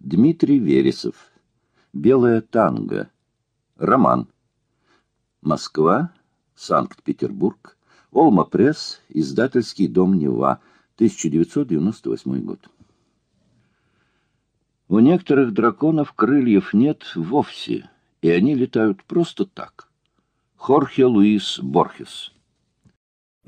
Дмитрий Вересов. Белая танго. Роман. Москва, Санкт-Петербург, Олма Пресс, издательский дом Нева, 1998 год. У некоторых драконов крыльев нет вовсе, и они летают просто так. Хорхе Луис Борхес